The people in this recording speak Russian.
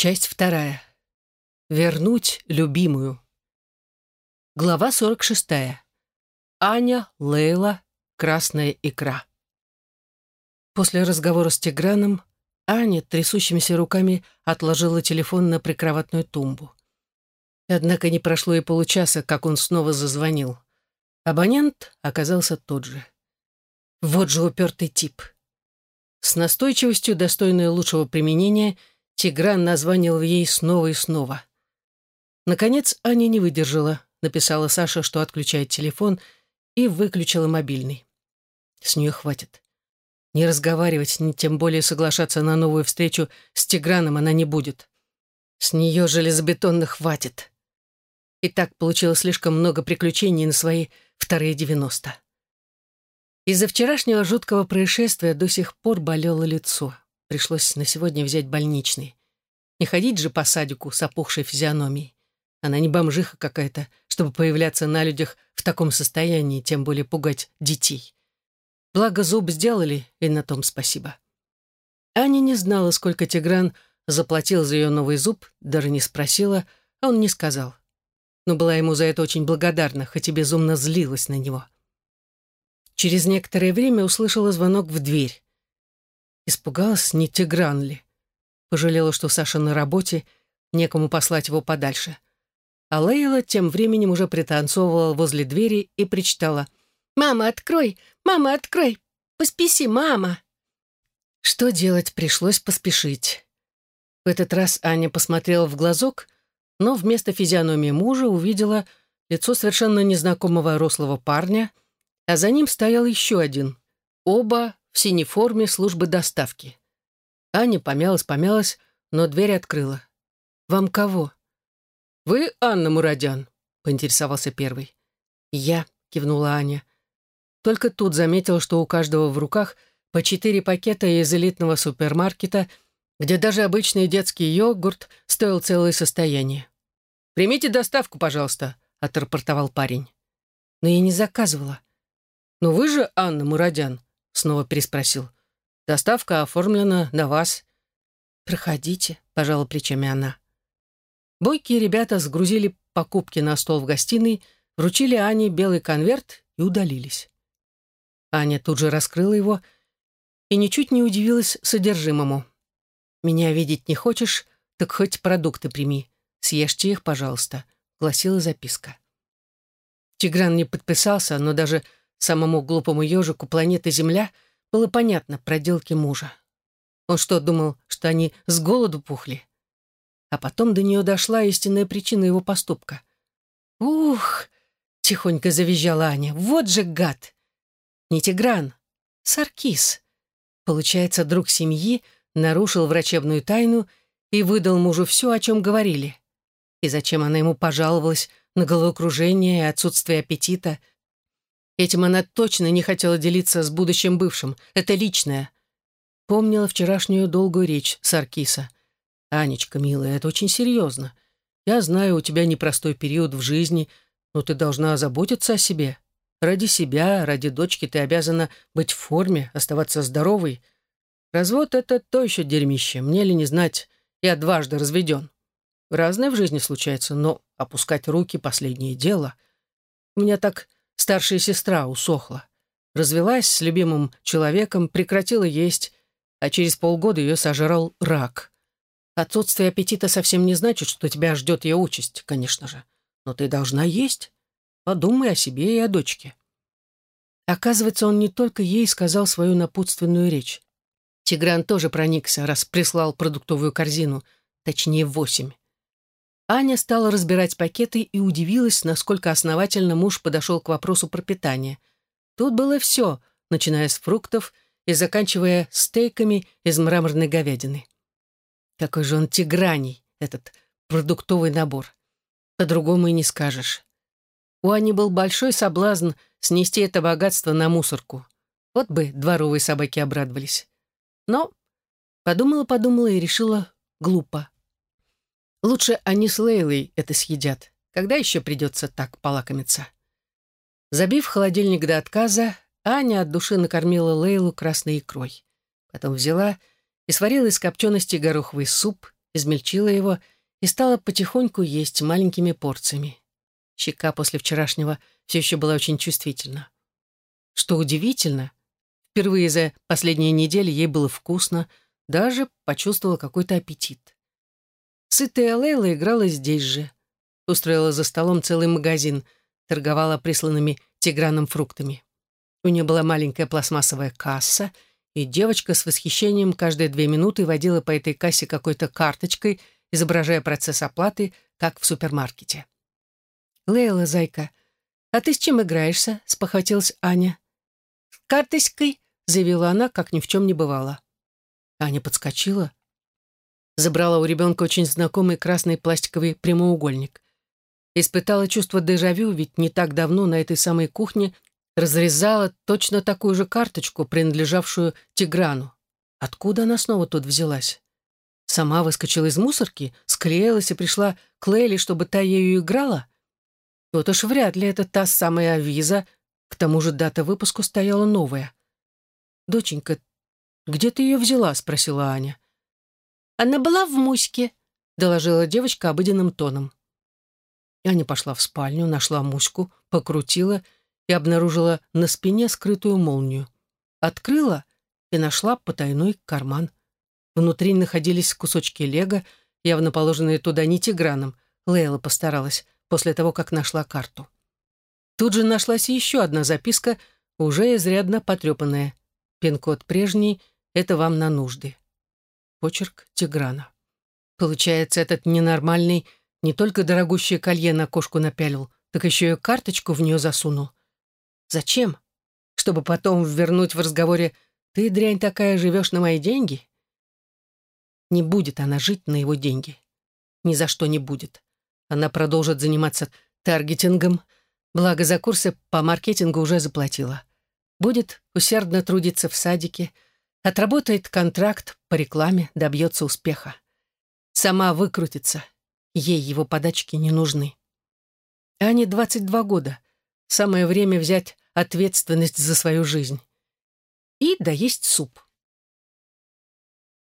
Часть вторая. Вернуть любимую. Глава 46. Аня, Лейла, красная икра. После разговора с Тиграном Аня трясущимися руками отложила телефон на прикроватную тумбу. Однако не прошло и получаса, как он снова зазвонил. Абонент оказался тот же. Вот же упертый тип. С настойчивостью, достойной лучшего применения, Тигран названил ей снова и снова. Наконец Аня не выдержала, написала Саша, что отключает телефон, и выключила мобильный. С нее хватит. Не разговаривать, ни тем более соглашаться на новую встречу с Тиграном она не будет. С нее железобетонно хватит. И так получилось слишком много приключений на свои вторые девяносто. Из-за вчерашнего жуткого происшествия до сих пор болело лицо. Пришлось на сегодня взять больничный. Не ходить же по садику с опухшей физиономией. Она не бомжиха какая-то, чтобы появляться на людях в таком состоянии, тем более пугать детей. Благо зуб сделали, и на том спасибо. Аня не знала, сколько Тигран заплатил за ее новый зуб, даже не спросила, а он не сказал но была ему за это очень благодарна, хоть и безумно злилась на него. Через некоторое время услышала звонок в дверь. Испугалась, не Тигран ли. Пожалела, что Саша на работе, некому послать его подальше. А Лейла тем временем уже пританцовывала возле двери и причитала. «Мама, открой! Мама, открой! Поспеси, мама!» Что делать, пришлось поспешить. В этот раз Аня посмотрела в глазок — но вместо физиономии мужа увидела лицо совершенно незнакомого рослого парня, а за ним стоял еще один. Оба в синей форме службы доставки. Аня помялась-помялась, но дверь открыла. «Вам кого?» «Вы Анна Мурадян», — поинтересовался первый. «Я», — кивнула Аня. Только тут заметила, что у каждого в руках по четыре пакета из элитного супермаркета — где даже обычный детский йогурт стоил целое состояние. «Примите доставку, пожалуйста», — отрапортовал парень. «Но я не заказывала». «Но вы же Анна Мурадян?» — снова переспросил. «Доставка оформлена на вас». «Проходите», — пожала плечами она. Бойкие ребята сгрузили покупки на стол в гостиной, вручили Ане белый конверт и удалились. Аня тут же раскрыла его и ничуть не удивилась содержимому. «Меня видеть не хочешь, так хоть продукты прими. Съешьте их, пожалуйста», — гласила записка. Тигран не подписался, но даже самому глупому ежику планеты Земля было понятно проделки мужа. Он что, думал, что они с голоду пухли? А потом до нее дошла истинная причина его поступка. «Ух!» — тихонько завизжала Аня. «Вот же гад!» Не Тигран, Саркис. Получается, друг семьи — нарушил врачебную тайну и выдал мужу все, о чем говорили. И зачем она ему пожаловалась на головокружение и отсутствие аппетита? Этим она точно не хотела делиться с будущим бывшим. Это личное. Помнила вчерашнюю долгую речь Саркиса. «Анечка, милая, это очень серьезно. Я знаю, у тебя непростой период в жизни, но ты должна заботиться о себе. Ради себя, ради дочки ты обязана быть в форме, оставаться здоровой, Развод — это то еще дерьмище, мне ли не знать, я дважды разведен. Разное в жизни случается, но опускать руки — последнее дело. У меня так старшая сестра усохла. Развелась с любимым человеком, прекратила есть, а через полгода ее сожрал рак. Отсутствие аппетита совсем не значит, что тебя ждет ее участь, конечно же. Но ты должна есть. Подумай о себе и о дочке. Оказывается, он не только ей сказал свою напутственную речь. Тигран тоже проникся, раз прислал продуктовую корзину, точнее восемь. Аня стала разбирать пакеты и удивилась, насколько основательно муж подошел к вопросу пропитания. Тут было все, начиная с фруктов и заканчивая стейками из мраморной говядины. Какой же он тиграний, этот продуктовый набор. По-другому и не скажешь. У Ани был большой соблазн снести это богатство на мусорку. Вот бы дворовые собаки обрадовались. Но подумала-подумала и решила глупо. Лучше они с Лейлой это съедят. Когда еще придется так полакомиться? Забив холодильник до отказа, Аня от души накормила Лейлу красной икрой. Потом взяла и сварила из копчености гороховый суп измельчила его и стала потихоньку есть маленькими порциями. Щека после вчерашнего все еще была очень чувствительна. Что удивительно, впервые за последние недели ей было вкусно, даже почувствовала какой-то аппетит. Сытая Лейла играла здесь же. Устроила за столом целый магазин, торговала присланными тиграном фруктами. У нее была маленькая пластмассовая касса, и девочка с восхищением каждые две минуты водила по этой кассе какой-то карточкой, изображая процесс оплаты, как в супермаркете. «Лейла, зайка, а ты с чем играешься?» — спохватилась Аня. «С карточкой», — заявила она, как ни в чем не бывало. Аня подскочила, забрала у ребенка очень знакомый красный пластиковый прямоугольник. Испытала чувство дежавю, ведь не так давно на этой самой кухне разрезала точно такую же карточку, принадлежавшую Тиграну. Откуда она снова тут взялась? Сама выскочила из мусорки, склеилась и пришла к Лейли, чтобы та ею играла? Вот уж вряд ли это та самая авиза, к тому же дата выпуска стояла новая. «Доченька, где ты ее взяла?» — спросила Аня. «Она была в Муське», — доложила девочка обыденным тоном. Аня пошла в спальню, нашла Муську, покрутила и обнаружила на спине скрытую молнию. Открыла и нашла потайной карман. Внутри находились кусочки лего, явно положенные туда не тиграном. Лейла постаралась после того, как нашла карту. Тут же нашлась еще одна записка, уже изрядно потрепанная. Пин-код прежний — это вам на нужды. Почерк Тиграна. Получается, этот ненормальный не только дорогущее колье на кошку напялил, так еще и карточку в нее засунул. Зачем? Чтобы потом вернуть в разговоре «ты, дрянь такая, живешь на мои деньги?» Не будет она жить на его деньги. Ни за что не будет. Она продолжит заниматься таргетингом, благо за курсы по маркетингу уже заплатила. Будет усердно трудиться в садике, отработает контракт по рекламе, добьется успеха. Сама выкрутится. Ей его подачки не нужны. Ане 22 года. Самое время взять ответственность за свою жизнь. И доесть суп.